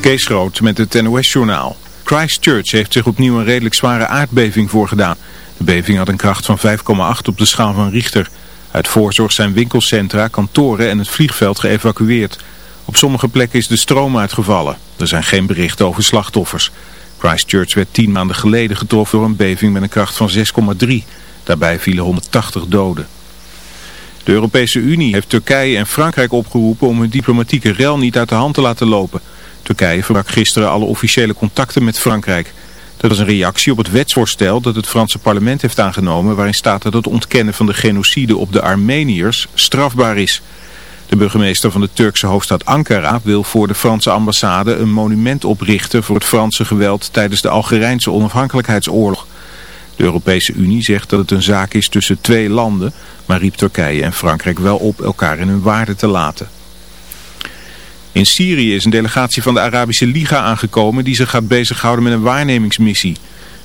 Kees Groot met het NOS-journaal. Christchurch heeft zich opnieuw een redelijk zware aardbeving voorgedaan. De beving had een kracht van 5,8 op de schaal van Richter. Uit voorzorg zijn winkelcentra, kantoren en het vliegveld geëvacueerd. Op sommige plekken is de stroom uitgevallen. Er zijn geen berichten over slachtoffers. Christchurch werd tien maanden geleden getroffen door een beving met een kracht van 6,3. Daarbij vielen 180 doden. De Europese Unie heeft Turkije en Frankrijk opgeroepen om hun diplomatieke rel niet uit de hand te laten lopen. Turkije verbrak gisteren alle officiële contacten met Frankrijk. Dat is een reactie op het wetsvoorstel dat het Franse parlement heeft aangenomen... waarin staat dat het ontkennen van de genocide op de Armeniërs strafbaar is. De burgemeester van de Turkse hoofdstad Ankara wil voor de Franse ambassade... een monument oprichten voor het Franse geweld tijdens de Algerijnse onafhankelijkheidsoorlog. De Europese Unie zegt dat het een zaak is tussen twee landen... maar riep Turkije en Frankrijk wel op elkaar in hun waarde te laten. In Syrië is een delegatie van de Arabische Liga aangekomen die zich gaat bezighouden met een waarnemingsmissie.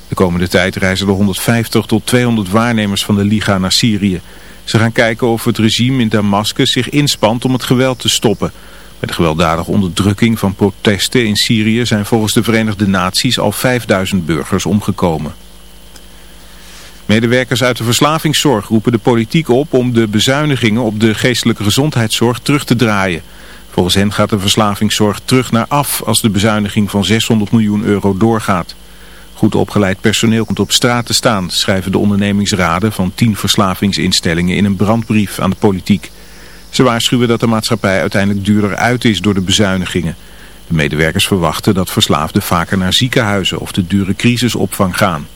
De komende tijd reizen er 150 tot 200 waarnemers van de Liga naar Syrië. Ze gaan kijken of het regime in Damascus zich inspant om het geweld te stoppen. Met de gewelddadige onderdrukking van protesten in Syrië zijn volgens de Verenigde Naties al 5000 burgers omgekomen. Medewerkers uit de verslavingszorg roepen de politiek op om de bezuinigingen op de geestelijke gezondheidszorg terug te draaien. Volgens hen gaat de verslavingszorg terug naar af als de bezuiniging van 600 miljoen euro doorgaat. Goed opgeleid personeel komt op straat te staan, schrijven de ondernemingsraden van 10 verslavingsinstellingen in een brandbrief aan de politiek. Ze waarschuwen dat de maatschappij uiteindelijk duurder uit is door de bezuinigingen. De medewerkers verwachten dat verslaafden vaker naar ziekenhuizen of de dure crisisopvang gaan.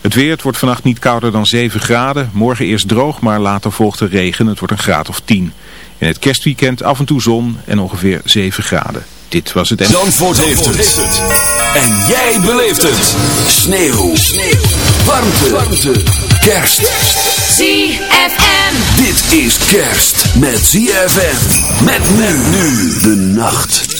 Het weer, het wordt vannacht niet kouder dan 7 graden. Morgen eerst droog, maar later volgt er regen. Het wordt een graad of 10. In het kerstweekend af en toe zon en ongeveer 7 graden. Dit was het... Zandvoort, Zandvoort heeft, het. En jij beleeft het. Sneeuw. Sneeuw. Warmte. Warmte. Kerst. ZFM. Dit is kerst met ZFM. Met men nu de nacht.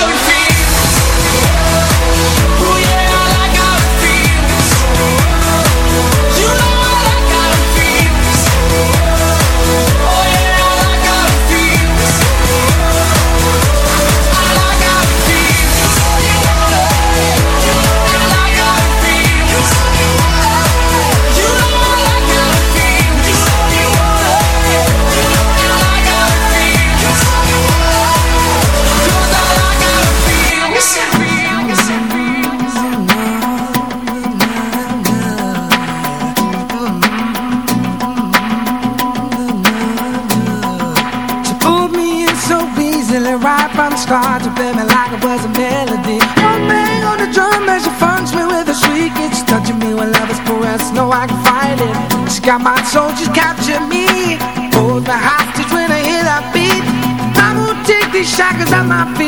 Alex start to play me like it was a melody. One bang on the drum as she funks me with a shriek. It's touching me when love is pressed. No, I can fight it. She got my soul, she's captured me. Hold my hostage when I hear that beat. I won't take these shackles out my feet.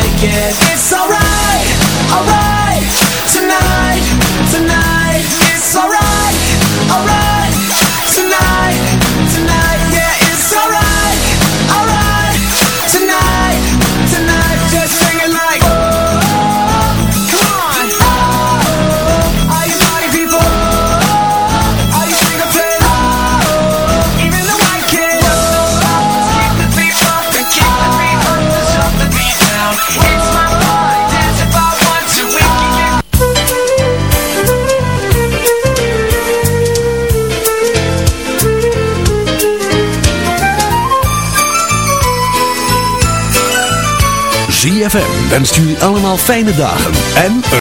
I'll ZFM wenst jullie allemaal fijne dagen en...